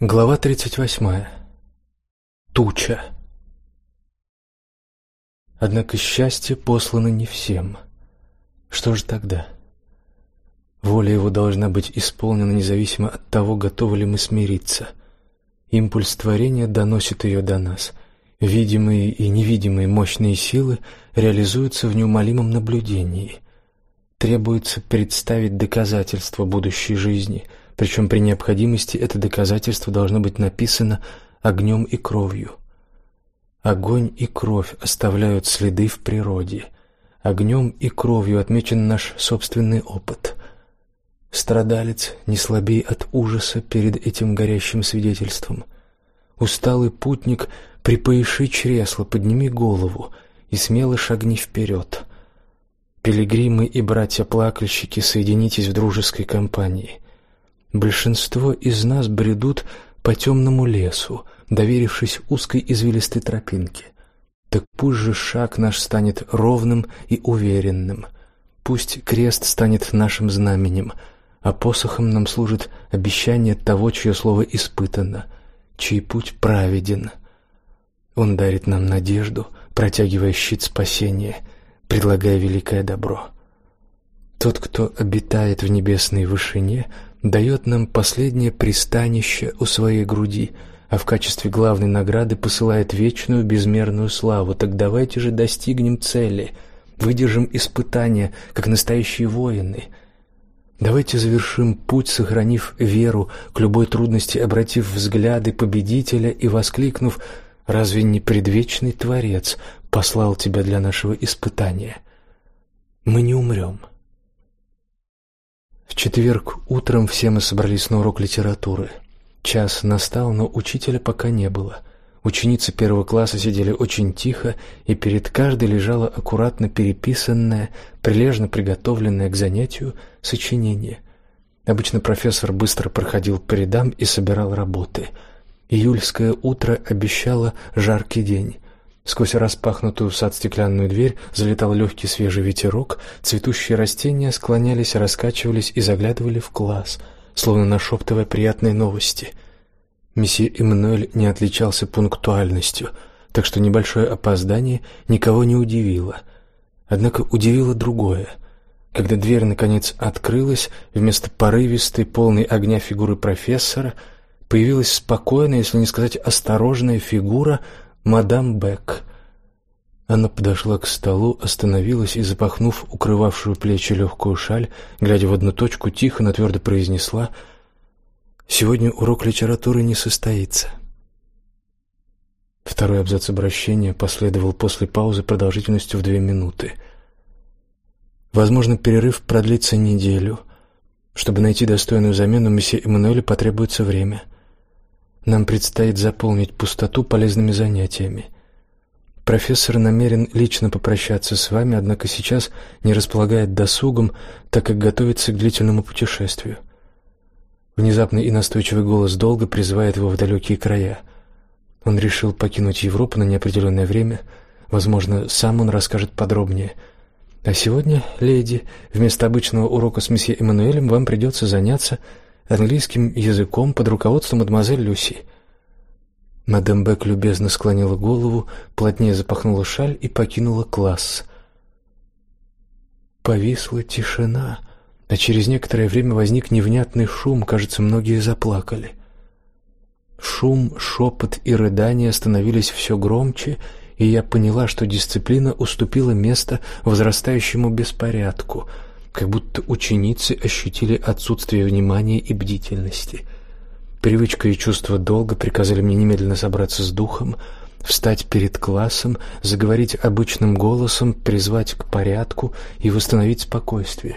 Глава 38. Туча. Однако счастье послано не всем. Что же тогда? Воля его должна быть исполнена независимо от того, готовы ли мы смириться. Импульс творения доносит ее до нас. Видимые и невидимые мощные силы реализуются в неумолимом наблюдении. Требуется представить доказательства будущей жизни – причем при необходимости это доказательство должно быть написано огнем и кровью. Огонь и кровь оставляют следы в природе. Огнем и кровью отмечен наш собственный опыт. Страдалец не слабей от ужаса перед этим горящим свидетельством. Усталый путник, припоиши чресло, подними голову и смело шагни вперед. Пилигримы и братья-плакальщики, соединитесь в дружеской компании. Большинство из нас бредут по темному лесу, доверившись узкой извилистой тропинке. Так пусть же шаг наш станет ровным и уверенным. Пусть крест станет нашим знаменем, а посохом нам служит обещание того, чье слово испытано, чей путь праведен. Он дарит нам надежду, протягивая щит спасения, предлагая великое добро. Тот, кто обитает в небесной вышине, дает нам последнее пристанище у своей груди, а в качестве главной награды посылает вечную безмерную славу. Так давайте же достигнем цели, выдержим испытания, как настоящие воины. Давайте завершим путь, сохранив веру к любой трудности, обратив взгляды победителя и воскликнув: "Разве не предвечный Творец послал тебя для нашего испытания? Мы не умрем». Четверг утром все мы собрались на урок литературы. Час настал, но учителя пока не было. Ученицы первого класса сидели очень тихо, и перед каждой лежало аккуратно переписанное, прилежно приготовленное к занятию сочинение. Обычно профессор быстро проходил по рядам и собирал работы. Июльское утро обещало жаркий день. Сквозь распахнутую в сад стеклянную дверь залетал легкий свежий ветерок, цветущие растения склонялись, раскачивались и заглядывали в класс, словно нашептывая приятные новости. Месье Эммануэль не отличался пунктуальностью, так что небольшое опоздание никого не удивило. Однако удивило другое. Когда дверь наконец открылась, вместо порывистой, полной огня фигуры профессора появилась спокойная, если не сказать осторожная фигура — мадам Бек. Она подошла к столу, остановилась и, запахнув укрывавшую плечи легкую шаль, глядя в одну точку, тихо, но твердо произнесла: "Сегодня урок литературы не состоится". Второй абзац обращения последовал после паузы продолжительностью в две минуты. Возможно, перерыв продлится неделю. Чтобы найти достойную замену, месье Эммануэлю потребуется время. Нам предстоит заполнить пустоту полезными занятиями. Профессор намерен лично попрощаться с вами, однако сейчас не располагает досугом, так как готовится к длительному путешествию. Внезапный и настойчивый голос долго призывает его в далекие края. Он решил покинуть Европу на неопределенное время. Возможно, сам он расскажет подробнее. А сегодня, леди, вместо обычного урока с месье Эммануэлем вам придется заняться английским языком под руководством мадемуазель Люси. Мадам Бек любезно склонила голову, плотнее запахнула шаль и покинула класс. Повисла тишина, а через некоторое время возник невнятный шум, кажется, многие заплакали. Шум, шепот и рыдания становились все громче, и я поняла, что дисциплина уступила место возрастающему беспорядку — как будто ученицы ощутили отсутствие внимания и бдительности. Привычка и чувство долга приказали мне немедленно собраться с духом, встать перед классом, заговорить обычным голосом, призвать к порядку и восстановить спокойствие.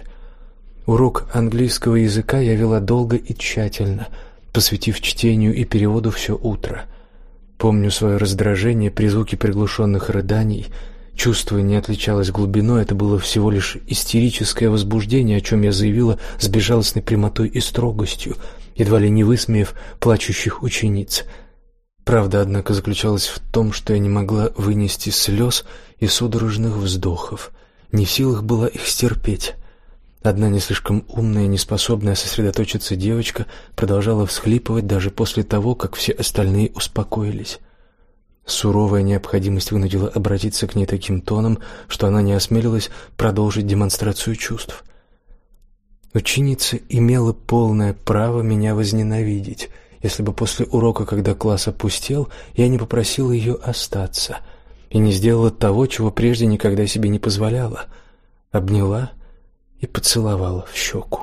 Урок английского языка я вела долго и тщательно, посвятив чтению и переводу все утро. Помню свое раздражение при звуке приглушенных рыданий — Чувство не отличалось глубиной, это было всего лишь истерическое возбуждение, о чем я заявила с безжалостной прямотой и строгостью, едва ли не высмеяв плачущих учениц. Правда, однако, заключалась в том, что я не могла вынести слез и судорожных вздохов, не в силах была их стерпеть. Одна не слишком умная, неспособная сосредоточиться девочка продолжала всхлипывать даже после того, как все остальные успокоились. Суровая необходимость вынудила обратиться к ней таким тоном, что она не осмелилась продолжить демонстрацию чувств. Ученица имела полное право меня возненавидеть, если бы после урока, когда класс опустел, я не попросила ее остаться и не сделала того, чего прежде никогда себе не позволяла. Обняла и поцеловала в щеку.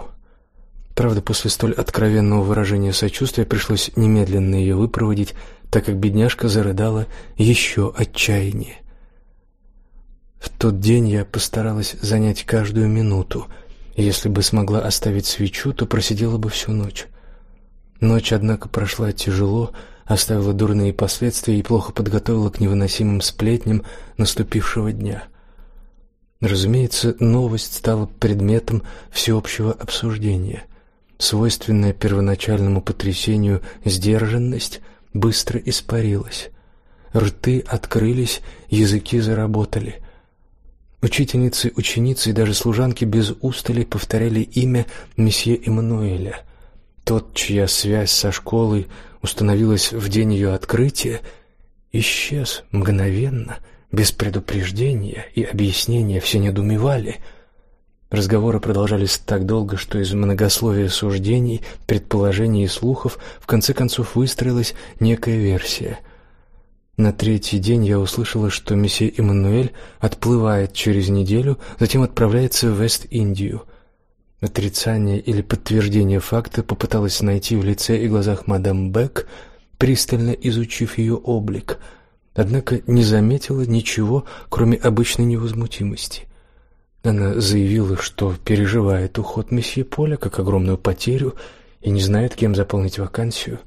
Правда, после столь откровенного выражения сочувствия пришлось немедленно ее выпроводить, так как бедняжка зарыдала еще отчаяннее. В тот день я постаралась занять каждую минуту, если бы смогла оставить свечу, то просидела бы всю ночь. Ночь, однако, прошла тяжело, оставила дурные последствия и плохо подготовила к невыносимым сплетням наступившего дня. Разумеется, новость стала предметом всеобщего обсуждения. Свойственная первоначальному потрясению сдержанность быстро испарилась. Рты открылись, языки заработали. Учительницы, ученицы и даже служанки без устали повторяли имя месье Эммануэля. Тот, чья связь со школой установилась в день ее открытия, исчез мгновенно — без предупреждения и объяснения все недоумевали. Разговоры продолжались так долго, что из многословия суждений, предположений и слухов в конце концов выстроилась некая версия. На третий день я услышала, что месье Эммануэль отплывает через неделю, затем отправляется в Вест-Индию. Отрицание или подтверждение факта попыталась найти в лице и глазах мадам Бек, пристально изучив ее облик — однако не заметила ничего, кроме обычной невозмутимости. Она заявила, что переживает уход месье Поля как огромную потерю и не знает, кем заполнить вакансию.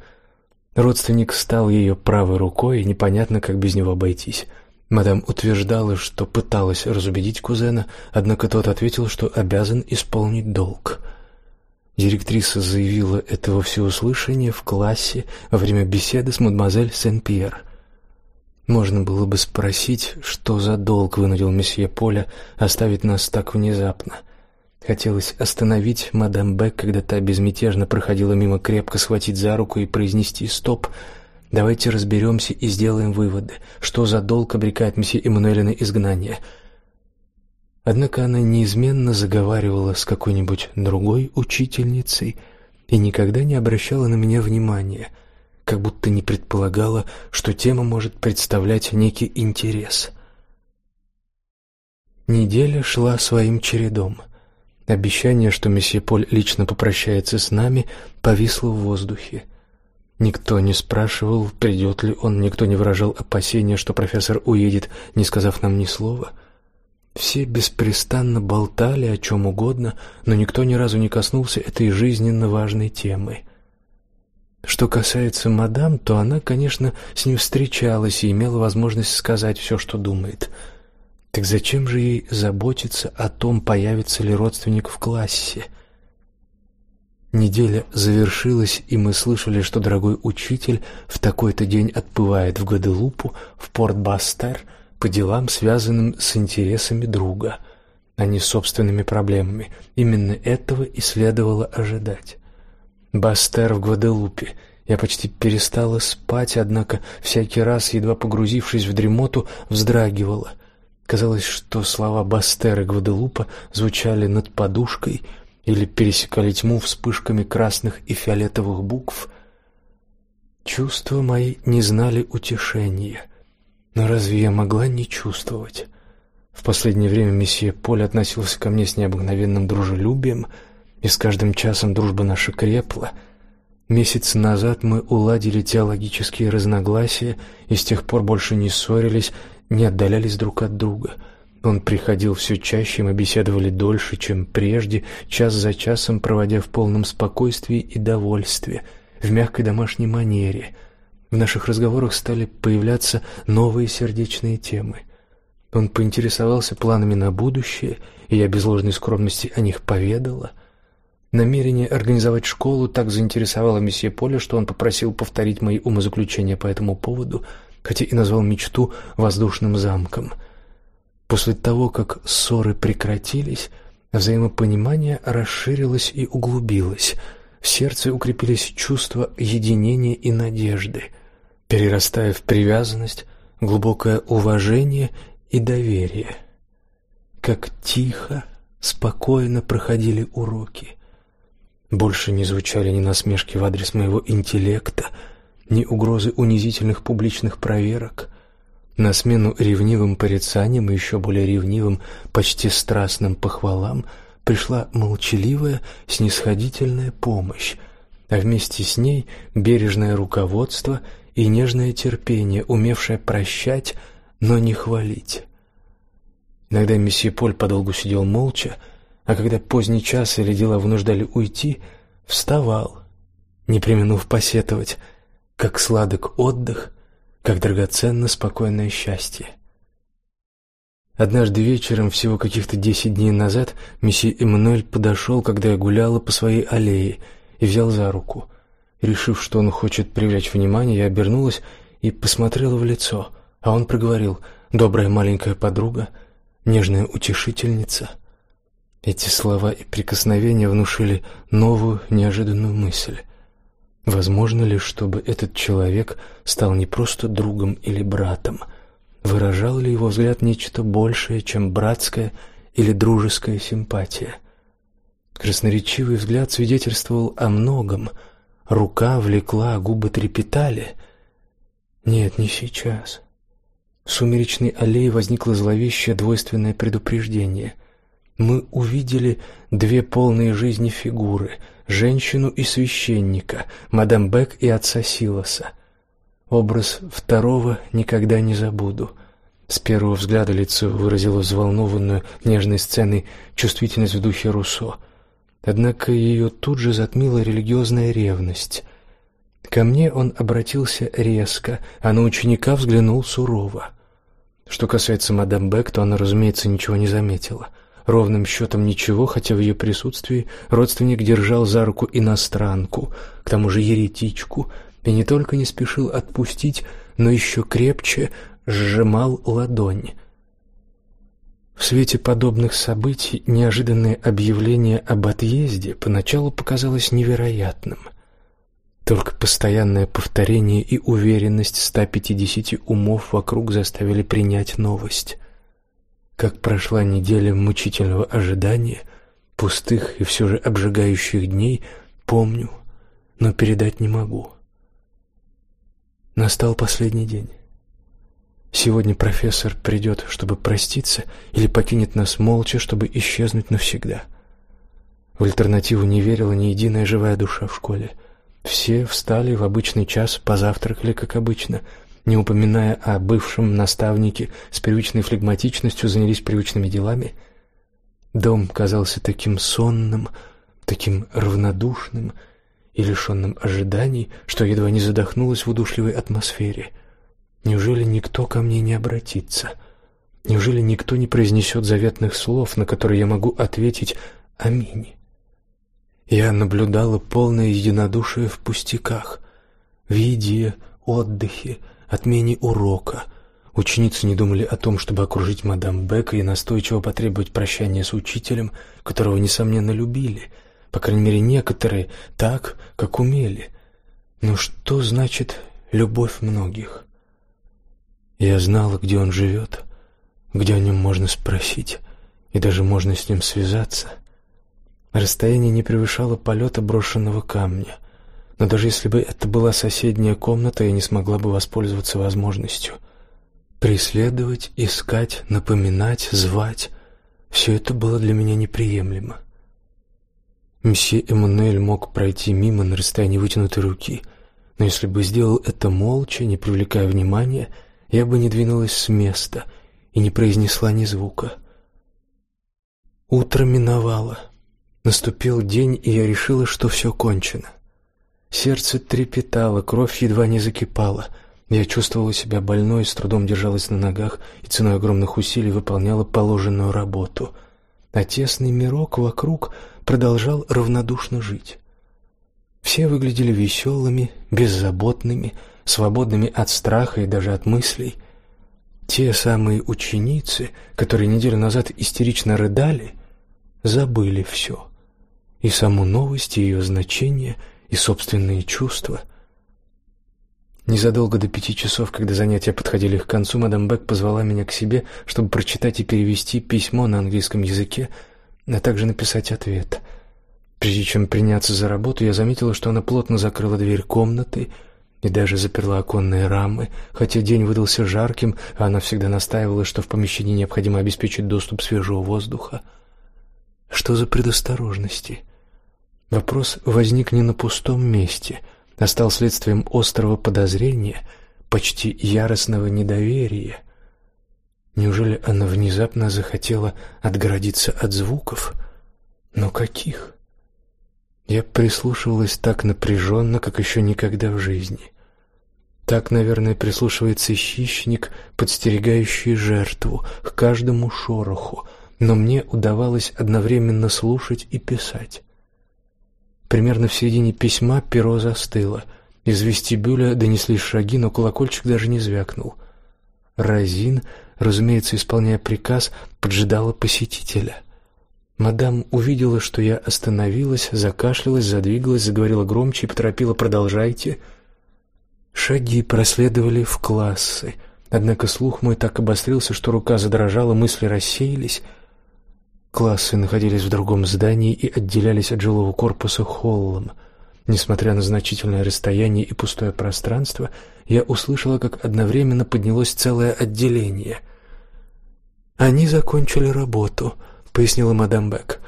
Родственник стал ее правой рукой, и непонятно, как без него обойтись. Мадам утверждала, что пыталась разубедить кузена, однако тот ответил, что обязан исполнить долг. Директриса заявила это во всеуслышание в классе во время беседы с мадемуазель Сен-Пьер. Можно было бы спросить, что за долг вынудил месье Поля оставить нас так внезапно. Хотелось остановить мадам Бек, когда та безмятежно проходила мимо, крепко схватить за руку и произнести «Стоп! Давайте разберемся и сделаем выводы. Что за долг обрекает месье Эммануэля на изгнание?» Однако она неизменно заговаривала с какой-нибудь другой учительницей и никогда не обращала на меня внимания — как будто не предполагала, что тема может представлять некий интерес. Неделя шла своим чередом. Обещание, что месье Поль лично попрощается с нами, повисло в воздухе. Никто не спрашивал, придет ли он, никто не выражал опасения, что профессор уедет, не сказав нам ни слова. Все беспрестанно болтали о чем угодно, но никто ни разу не коснулся этой жизненно важной темы. Что касается мадам, то она, конечно, с ним встречалась и имела возможность сказать все, что думает. Так зачем же ей заботиться о том, появится ли родственник в классе? Неделя завершилась, и мы слышали, что дорогой учитель в такой-то день отплывает в Гваделупу, в Порт-Бастер, по делам, связанным с интересами друга, а не собственными проблемами. Именно этого и следовало ожидать. Бастер в Гваделупе. Я почти перестала спать, однако всякий раз, едва погрузившись в дремоту, вздрагивала. Казалось, что слова Бастер и Гваделупа звучали над подушкой или пересекали тьму вспышками красных и фиолетовых букв. Чувства мои не знали утешения. Но разве я могла не чувствовать? В последнее время месье Поль относился ко мне с необыкновенным дружелюбием, и с каждым часом дружба наша крепла. Месяц назад мы уладили теологические разногласия и с тех пор больше не ссорились, не отдалялись друг от друга. Он приходил все чаще, мы беседовали дольше, чем прежде, час за часом проводя в полном спокойствии и довольстве, в мягкой домашней манере. В наших разговорах стали появляться новые сердечные темы. Он поинтересовался планами на будущее, и я без ложной скромности о них поведала — Намерение организовать школу так заинтересовало месье Поля, что он попросил повторить мои умозаключения по этому поводу, хотя и назвал мечту воздушным замком. После того, как ссоры прекратились, Взаимопонимание расширилось и углубилось. В сердце укрепились чувства единения и надежды, перерастая в привязанность, глубокое уважение и доверие. Как тихо, спокойно проходили уроки. Больше не звучали ни насмешки в адрес моего интеллекта, ни угрозы унизительных публичных проверок. На смену ревнивым порицаниям и еще более ревнивым, почти страстным похвалам пришла молчаливая, снисходительная помощь, а вместе с ней бережное руководство и нежное терпение, умевшее прощать, но не хвалить. Иногда месье Поль подолгу сидел молча, а когда поздний час или дела вынуждали уйти, вставал, не преминув посетовать, как сладок отдых, как драгоценно спокойное счастье. Однажды вечером, всего каких-то десять дней назад, месье Эммануэль подошел, когда я гуляла по своей аллее, и взял за руку. Решив, что он хочет привлечь внимание, я обернулась и посмотрела в лицо, а он проговорил: "Добрая маленькая подруга, нежная утешительница". Эти слова и прикосновения внушили новую, неожиданную мысль. Возможно ли, чтобы этот человек стал не просто другом или братом? Выражал ли его взгляд нечто большее, чем братская или дружеская симпатия? Красноречивый взгляд свидетельствовал о многом. Рука влекла, губы трепетали. Нет, не сейчас. В сумеречной аллее возникло зловещее двойственное предупреждение — мы увидели две полные жизни фигуры: женщину и священника, мадам Бек и отца Силоса. Образ второго никогда не забуду. С первого взгляда лицо выразило взволнованную нежной сценой чувствительность в духе Руссо. Однако ее тут же затмила религиозная ревность. Ко мне он обратился резко, а на ученика взглянул сурово. Что касается мадам Бек, то она, разумеется, ничего не заметила. Ровным счетом ничего, хотя в ее присутствии родственник держал за руку иностранку, к тому же еретичку, и не только не спешил отпустить, но еще крепче сжимал ладонь. В свете подобных событий неожиданное объявление об отъезде поначалу показалось невероятным. Только постоянное повторение и уверенность 150 умов вокруг заставили принять новость. Как прошла неделя мучительного ожидания, пустых и все же обжигающих дней, помню, но передать не могу. Настал последний день. Сегодня профессор придет, чтобы проститься, или покинет нас молча, чтобы исчезнуть навсегда. В альтернативу не верила ни единая живая душа в школе. Все встали в обычный час, позавтракали, как обычно — не упоминая о бывшем наставнике, с привычной флегматичностью занялись привычными делами. Дом казался таким сонным, таким равнодушным и лишенным ожиданий, что едва не задохнулась в удушливой атмосфере. Неужели никто ко мне не обратится? Неужели никто не произнесет заветных слов, на которые я могу ответить «Аминь»? Я наблюдала полное единодушие в пустяках, в еде, отдыхе, отмене урока. Ученицы не думали о том, чтобы окружить мадам Бек и настойчиво потребовать прощания с учителем, которого несомненно любили, по крайней мере, некоторые так, как умели. Но что значит любовь многих? Я знала, где он живет, где о нем можно спросить, и даже можно с ним связаться. Расстояние не превышало полета брошенного камня. Но даже если бы это была соседняя комната, я не смогла бы воспользоваться возможностью. Преследовать, искать, напоминать, звать — все это было для меня неприемлемо. Месье Эммануэль мог пройти мимо на расстоянии вытянутой руки, но если бы сделал это молча, не привлекая внимания, я бы не двинулась с места и не произнесла ни звука. Утро миновало. Наступил день, и я решила, что все кончено. Сердце трепетало, кровь едва не закипала. Я чувствовала себя больной, с трудом держалась на ногах и ценой огромных усилий выполняла положенную работу. А тесный мирок вокруг продолжал равнодушно жить. Все выглядели веселыми, беззаботными, свободными от страха и даже от мыслей. Те самые ученицы, которые неделю назад истерично рыдали, забыли все. И саму новость, и ее значение, и собственные чувства. Незадолго до пяти часов, когда занятия подходили к концу, мадам Бек позвала меня к себе, чтобы прочитать и перевести письмо на английском языке, а также написать ответ. Прежде чем приняться за работу, я заметила, что она плотно закрыла дверь комнаты и даже заперла оконные рамы, хотя день выдался жарким, а она всегда настаивала, что в помещении необходимо обеспечить доступ свежего воздуха. Что за предосторожности? Вопрос возник не на пустом месте, а стал следствием острого подозрения, почти яростного недоверия. Неужели она внезапно захотела отгородиться от звуков? Но каких? Я прислушивалась так напряженно, как еще никогда в жизни. Так, наверное, прислушивается хищник, подстерегающий жертву, к каждому шороху, но мне удавалось одновременно слушать и писать. Примерно в середине письма перо застыло. Из вестибюля донеслись шаги, но колокольчик даже не звякнул. Разин, разумеется, исполняя приказ, поджидала посетителя. Мадам увидела, что я остановилась, закашлялась, задвигалась, заговорила громче и поторопила: "Продолжайте". Шаги проследовали в классы. Однако слух мой так обострился, что рука задрожала, мысли рассеялись. Классы находились в другом здании и отделялись от жилого корпуса холлом. Несмотря на значительное расстояние и пустое пространство, я услышала, как одновременно поднялось целое отделение. Они закончили работу пояснила мадам Бек.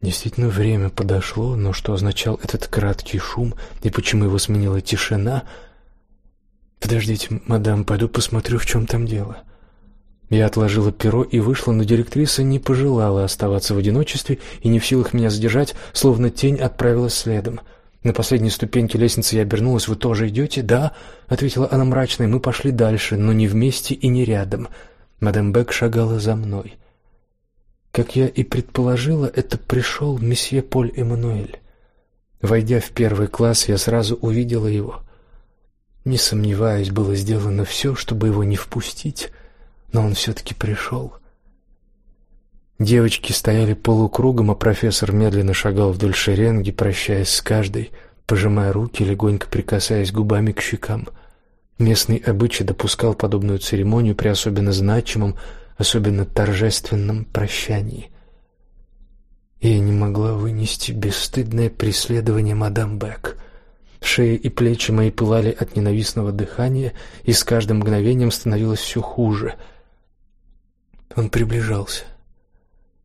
Действительно, время подошло, но что означал этот краткий шум и почему его сменила тишина? Подождите, мадам, пойду посмотрю, в чем там дело. Я отложила перо и вышла, но директриса не пожелала оставаться в одиночестве и не в силах меня задержать, словно тень отправилась следом. На последней ступеньке лестницы я обернулась. Вы тоже идете?» «Да», — ответила она мрачно, мы пошли дальше, но не вместе и не рядом. Мадам Бек шагала за мной. Как я и предположила, это пришел месье Поль Эммануэль. Войдя в первый класс, я сразу увидела его. Не сомневаюсь, было сделано все, чтобы его не впустить, но он все-таки пришел. Девочки стояли полукругом, а профессор медленно шагал вдоль шеренги, прощаясь с каждой, пожимая руки, легонько прикасаясь губами к щекам. Местный обычай допускал подобную церемонию при особенно значимом, особенно торжественном прощании. Я не могла вынести бесстыдное преследование мадам Бек. Шея и плечи мои пылали от ненавистного дыхания, и с каждым мгновением становилось все хуже. Он приближался.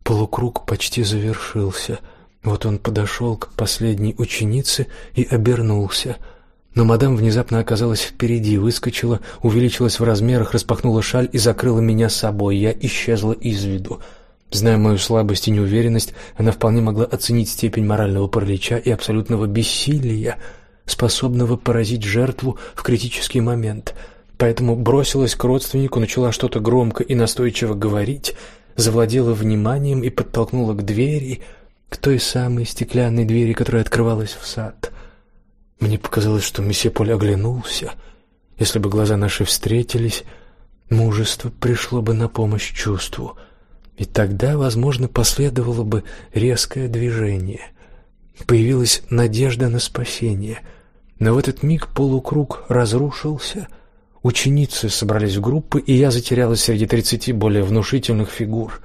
Полукруг почти завершился. Вот он подошел к последней ученице и обернулся — но мадам внезапно оказалась впереди, выскочила, увеличилась в размерах, распахнула шаль и закрыла меня собой. Я исчезла из виду. Зная мою слабость и неуверенность, она вполне могла оценить степень морального паралича и абсолютного бессилия, способного поразить жертву в критический момент. Поэтому бросилась к родственнику, начала что-то громко и настойчиво говорить, завладела вниманием и подтолкнула к двери, к той самой стеклянной двери, которая открывалась в сад. Мне показалось, что месье Поль оглянулся. Если бы глаза наши встретились, мужество пришло бы на помощь чувству, и тогда, возможно, последовало бы резкое движение. Появилась надежда на спасение. Но в этот миг полукруг разрушился. Ученицы собрались в группы, и я затерялась среди тридцати более внушительных фигур.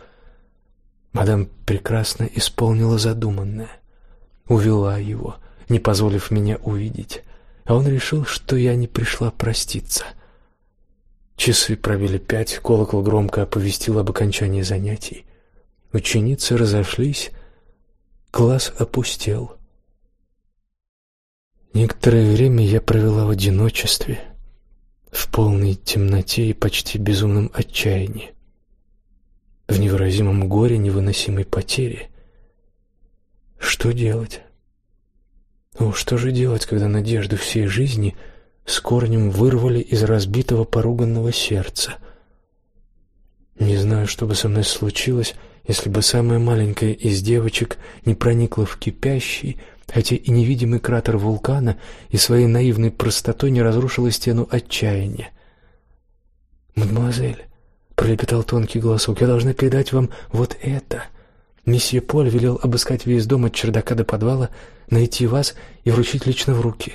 Мадам прекрасно исполнила задуманное, увела его — не позволив меня увидеть, а он решил, что я не пришла проститься. Часы пробили пять, колокол громко оповестил об окончании занятий. Ученицы разошлись, класс опустел. Некоторое время я провела в одиночестве, в полной темноте и почти безумном отчаянии, в невыразимом горе невыносимой потери. Что делать? Ну, что же делать, когда надежду всей жизни с корнем вырвали из разбитого поруганного сердца? Не знаю, что бы со мной случилось, если бы самая маленькая из девочек не проникла в кипящий, хотя и невидимый кратер вулкана и своей наивной простотой не разрушила стену отчаяния. «Мадемуазель», — пролепетал тонкий голосок, — «я должна передать вам вот это». Месье Поль велел обыскать весь дом от чердака до подвала, найти вас и вручить лично в руки.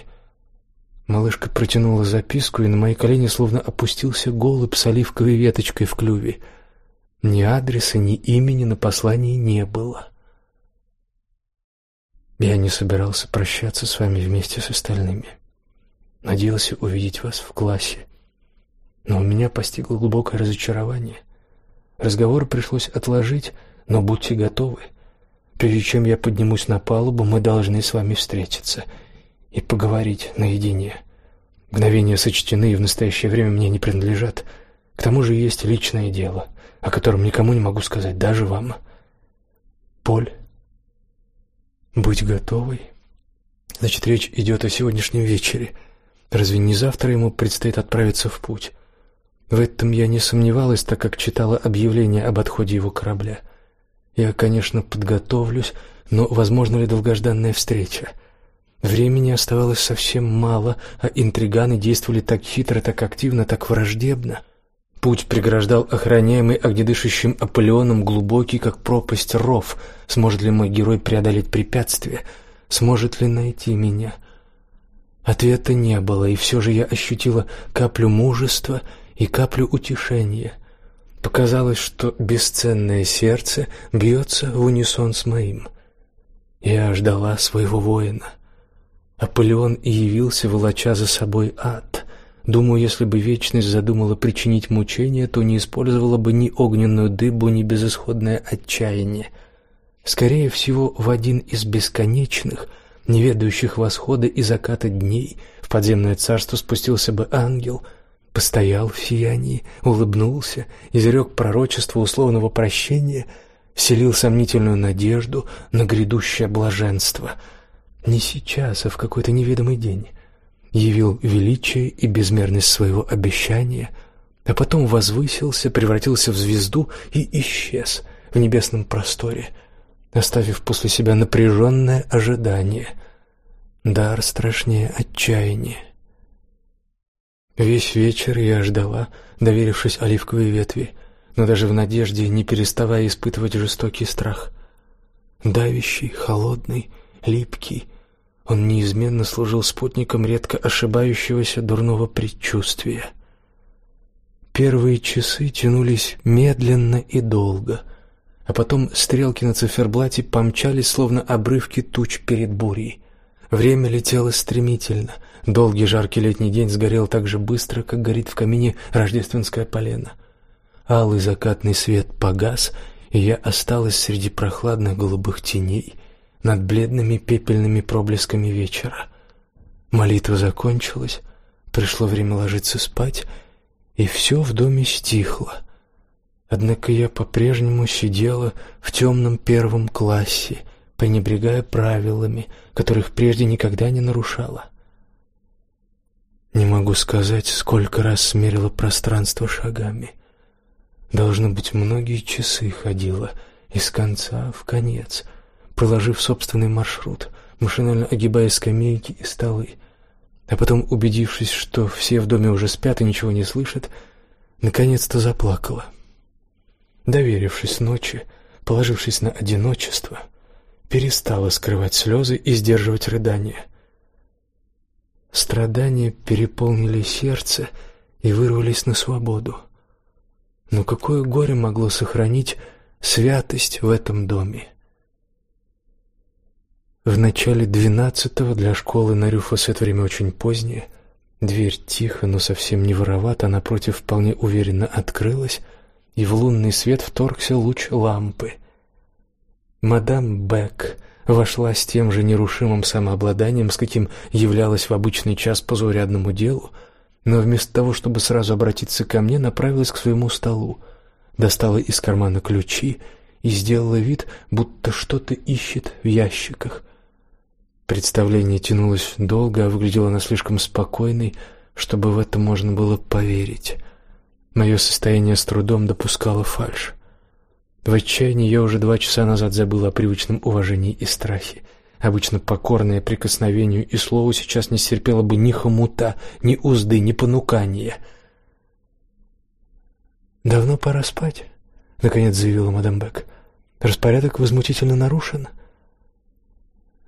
Малышка протянула записку, и на мои колени словно опустился голубь с оливковой веточкой в клюве. Ни адреса, ни имени на послании не было. Я не собирался прощаться с вами вместе с остальными. Надеялся увидеть вас в классе. Но у меня постигло глубокое разочарование. Разговор пришлось отложить, но будьте готовы. Прежде чем я поднимусь на палубу, мы должны с вами встретиться и поговорить наедине. Мгновения сочтены и в настоящее время мне не принадлежат. К тому же есть личное дело, о котором никому не могу сказать, даже вам. Поль, будь готовой. Значит, речь идет о сегодняшнем вечере. Разве не завтра ему предстоит отправиться в путь? В этом я не сомневалась, так как читала объявление об отходе его корабля. Я, конечно, подготовлюсь, но возможно ли долгожданная встреча? Времени оставалось совсем мало, а интриганы действовали так хитро, так активно, так враждебно. Путь преграждал охраняемый огнедышащим Аполеоном глубокий, как пропасть, ров. Сможет ли мой герой преодолеть препятствие? Сможет ли найти меня? Ответа не было, и все же я ощутила каплю мужества и каплю утешения. Показалось, что бесценное сердце бьется в унисон с моим. Я ждала своего воина. Аполеон и явился, волоча за собой ад. Думаю, если бы вечность задумала причинить мучения, то не использовала бы ни огненную дыбу, ни безысходное отчаяние. Скорее всего, в один из бесконечных, не ведающих восхода и заката дней, в подземное царство спустился бы ангел — постоял в сиянии, улыбнулся, изрек пророчество условного прощения, вселил сомнительную надежду на грядущее блаженство. Не сейчас, а в какой-то неведомый день. Явил величие и безмерность своего обещания, а потом возвысился, превратился в звезду и исчез в небесном просторе, оставив после себя напряженное ожидание. Дар страшнее отчаяния. Весь вечер я ждала, доверившись оливковой ветви, но даже в надежде не переставая испытывать жестокий страх. Давящий, холодный, липкий, он неизменно служил спутником редко ошибающегося дурного предчувствия. Первые часы тянулись медленно и долго, а потом стрелки на циферблате помчались словно обрывки туч перед бурей. Время летело стремительно. Долгий жаркий летний день сгорел так же быстро, как горит в камине рождественское полено. Алый закатный свет погас, и я осталась среди прохладных голубых теней над бледными пепельными проблесками вечера. Молитва закончилась, пришло время ложиться спать, и все в доме стихло. Однако я по-прежнему сидела в темном первом классе — пренебрегая правилами, которых прежде никогда не нарушала. Не могу сказать, сколько раз смерила пространство шагами. Должно быть, многие часы ходила из конца в конец, проложив собственный маршрут, машинально огибая скамейки и столы. А потом, убедившись, что все в доме уже спят и ничего не слышат, наконец-то заплакала. Доверившись ночи, положившись на одиночество — перестала скрывать слезы и сдерживать рыдания. Страдания переполнили сердце и вырвались на свободу. Но какое горе могло сохранить святость в этом доме? В начале двенадцатого для школы на Рюфос это время очень позднее. Дверь тихо, но совсем не воровато, а напротив вполне уверенно открылась, и в лунный свет вторгся луч лампы — Мадам Бек вошла с тем же нерушимым самообладанием, с каким являлась в обычный час по заурядному делу, но вместо того, чтобы сразу обратиться ко мне, направилась к своему столу, достала из кармана ключи и сделала вид, будто что-то ищет в ящиках. Представление тянулось долго, а выглядела она слишком спокойной, чтобы в это можно было поверить. Мое состояние с трудом допускало фальшь. В отчаянии я уже два часа назад забыл о привычном уважении и страхе. Обычно покорное прикосновению и слову сейчас не стерпело бы ни хомута, ни узды, ни понукания. «Давно пора спать», — наконец заявила мадам Бек. Распорядок возмутительно нарушен.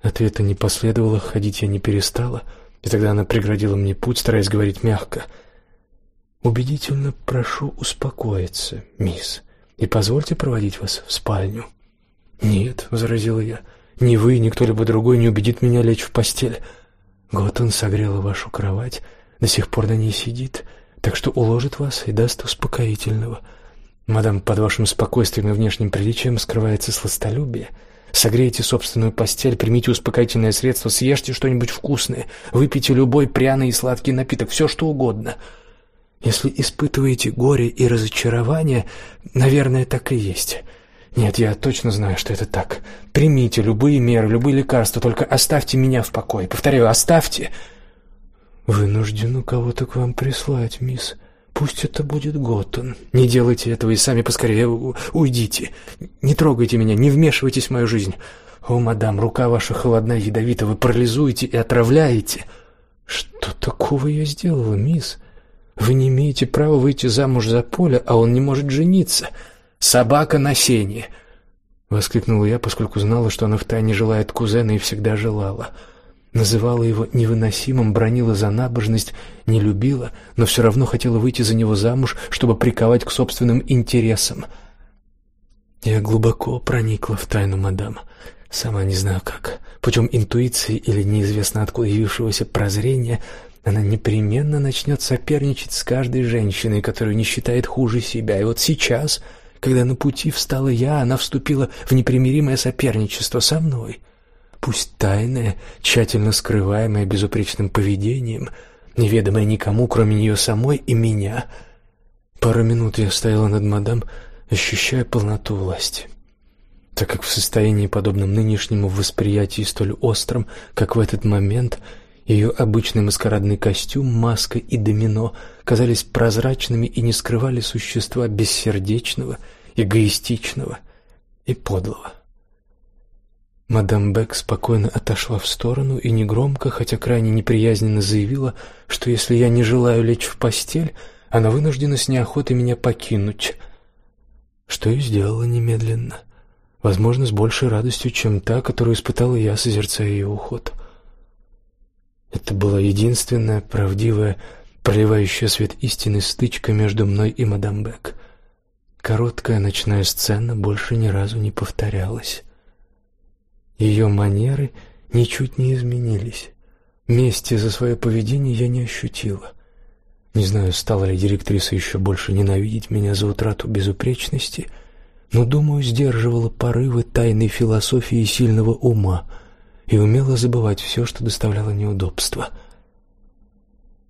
Ответа не последовало, ходить я не перестала, и тогда она преградила мне путь, стараясь говорить мягко. Убедительно прошу успокоиться, мисс, и позвольте проводить вас в спальню. Нет, возразила я. Ни вы, ни кто-либо другой не убедит меня лечь в постель. Вот он согрел вашу кровать, до сих пор на ней сидит, так что уложит вас и даст успокоительного. Мадам, под вашим спокойствием и внешним приличием скрывается сластолюбие. Согрейте собственную постель, примите успокоительное средство, съешьте что-нибудь вкусное, выпейте любой пряный и сладкий напиток, все что угодно. Если испытываете горе и разочарование, наверное, так и есть. Нет, я точно знаю, что это так. Примите любые меры, любые лекарства, только оставьте меня в покое. Повторяю, оставьте. Вынужден у кого-то к вам прислать, мисс. Пусть это будет Готтон. Не делайте этого и сами поскорее уйдите. Не трогайте меня, не вмешивайтесь в мою жизнь. О, мадам, рука ваша холодна и ядовита, вы парализуете и отравляете. Что такого я сделала, мисс? Вы не имеете права выйти замуж за Поля, а он не может жениться. Собака на сене, воскликнула я, поскольку знала, что она втайне желает кузена и всегда желала называла его невыносимым, бронила за набожность, не любила, но все равно хотела выйти за него замуж, чтобы приковать к собственным интересам. Я глубоко проникла в тайну мадам, сама не знаю как, путем интуиции или неизвестно откуда явившегося прозрения, она непременно начнет соперничать с каждой женщиной, которую не считает хуже себя. И вот сейчас, когда на пути встала я, она вступила в непримиримое соперничество со мной пусть тайное, тщательно скрываемое безупречным поведением, неведомое никому, кроме нее самой и меня. Пару минут я стояла над мадам, ощущая полноту власти. Так как в состоянии подобном нынешнему восприятии столь остром, как в этот момент, ее обычный маскарадный костюм, маска и домино казались прозрачными и не скрывали существа бессердечного, эгоистичного и подлого. Мадам Бек спокойно отошла в сторону и негромко, хотя крайне неприязненно заявила, что если я не желаю лечь в постель, она вынуждена с неохотой меня покинуть. Что и сделала немедленно, возможно, с большей радостью, чем та, которую испытала я, созерцая ее уход. Это была единственная правдивая, проливающая свет истины стычка между мной и мадам Бек. Короткая ночная сцена больше ни разу не повторялась. Ее манеры ничуть не изменились. Мести за свое поведение я не ощутила. Не знаю, стала ли директриса еще больше ненавидеть меня за утрату безупречности, но, думаю, сдерживала порывы тайной философии сильного ума и умела забывать все, что доставляло неудобства.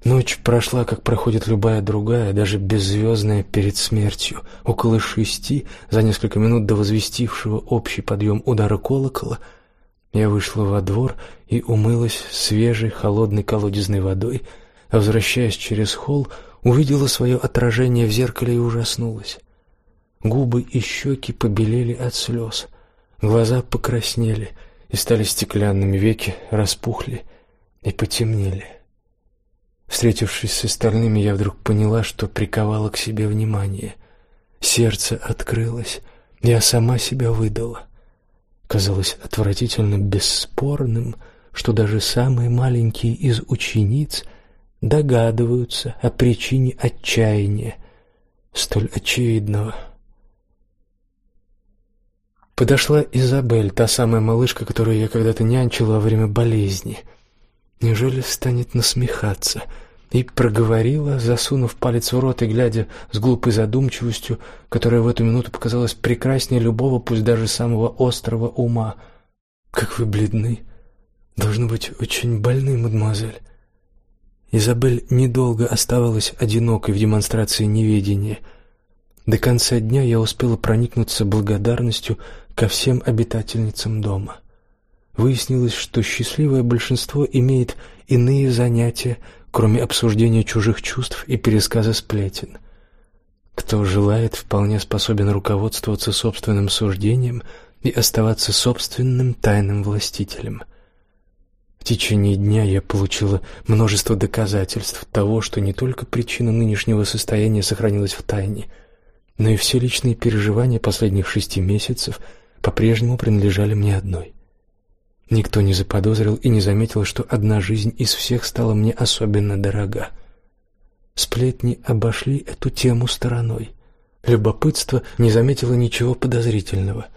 Ночь прошла, как проходит любая другая, даже беззвездная перед смертью. Около шести, за несколько минут до возвестившего общий подъем удара колокола — я вышла во двор и умылась свежей холодной колодезной водой, а возвращаясь через холл, увидела свое отражение в зеркале и ужаснулась. Губы и щеки побелели от слез, глаза покраснели и стали стеклянными, веки распухли и потемнели. Встретившись с остальными, я вдруг поняла, что приковала к себе внимание. Сердце открылось, я сама себя выдала казалось отвратительно бесспорным, что даже самые маленькие из учениц догадываются о причине отчаяния, столь очевидного. Подошла Изабель, та самая малышка, которую я когда-то нянчила во время болезни. Неужели станет насмехаться? — и проговорила, засунув палец в рот и глядя с глупой задумчивостью, которая в эту минуту показалась прекраснее любого, пусть даже самого острого ума. Как вы бледны. Должно быть очень больны, мадемуазель. Изабель недолго оставалась одинокой в демонстрации неведения. До конца дня я успела проникнуться благодарностью ко всем обитательницам дома. Выяснилось, что счастливое большинство имеет иные занятия, кроме обсуждения чужих чувств и пересказа сплетен. Кто желает, вполне способен руководствоваться собственным суждением и оставаться собственным тайным властителем. В течение дня я получила множество доказательств того, что не только причина нынешнего состояния сохранилась в тайне, но и все личные переживания последних шести месяцев по-прежнему принадлежали мне одной. Никто не заподозрил и не заметил, что одна жизнь из всех стала мне особенно дорога. Сплетни обошли эту тему стороной. Любопытство не заметило ничего подозрительного.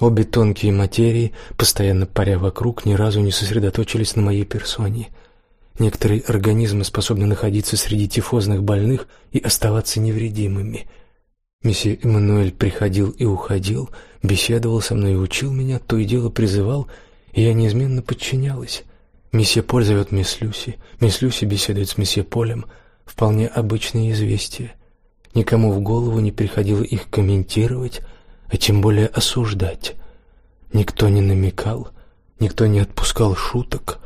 Обе тонкие материи, постоянно паря вокруг, ни разу не сосредоточились на моей персоне. Некоторые организмы способны находиться среди тифозных больных и оставаться невредимыми. Месье Эммануэль приходил и уходил, беседовал со мной и учил меня, то и дело призывал, я неизменно подчинялась. Месье Поль зовет мисс Люси, мисс Люси беседует с месье Полем. Вполне обычные известия. Никому в голову не приходило их комментировать, а тем более осуждать. Никто не намекал, никто не отпускал шуток.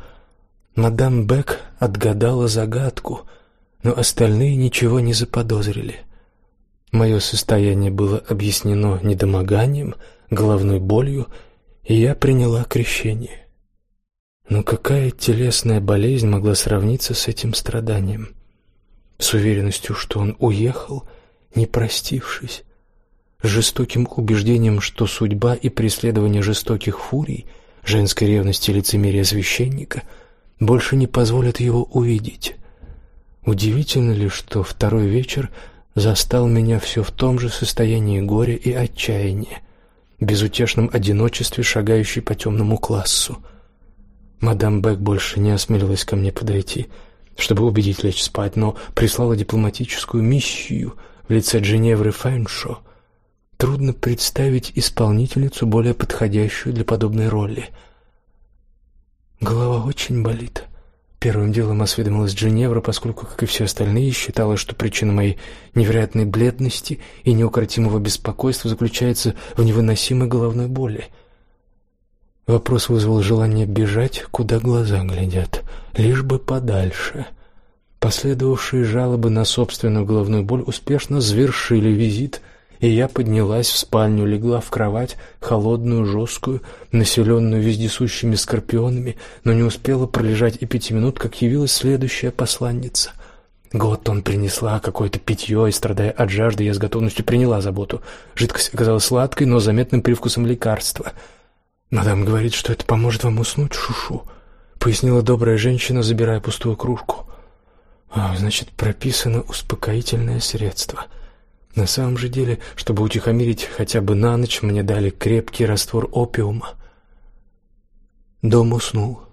Мадам Бек отгадала загадку, но остальные ничего не заподозрили. Мое состояние было объяснено недомоганием, головной болью, и я приняла крещение. Но какая телесная болезнь могла сравниться с этим страданием? С уверенностью, что он уехал, не простившись, жестоким убеждением, что судьба и преследование жестоких фурий, женской ревности и лицемерия священника больше не позволят его увидеть. Удивительно ли, что второй вечер застал меня все в том же состоянии горя и отчаяния, безутешном одиночестве, шагающей по темному классу. Мадам Бек больше не осмелилась ко мне подойти, чтобы убедить лечь спать, но прислала дипломатическую миссию в лице Дженевры Фэншо — Трудно представить исполнительницу более подходящую для подобной роли. Голова очень болит. Первым делом осведомилась Дженевра, поскольку, как и все остальные, считала, что причина моей невероятной бледности и неукротимого беспокойства заключается в невыносимой головной боли. Вопрос вызвал желание бежать, куда глаза глядят, лишь бы подальше. Последовавшие жалобы на собственную головную боль успешно завершили визит — и я поднялась в спальню, легла в кровать, холодную, жесткую, населенную вездесущими скорпионами, но не успела пролежать и пяти минут, как явилась следующая посланница. Год он принесла какое-то питье, и, страдая от жажды, я с готовностью приняла заботу. Жидкость оказалась сладкой, но заметным привкусом лекарства. «Мадам говорит, что это поможет вам уснуть, Шушу», — пояснила добрая женщина, забирая пустую кружку. «А, значит, прописано успокоительное средство». На самом же деле, чтобы утихомирить хотя бы на ночь, мне дали крепкий раствор опиума. Дом уснул.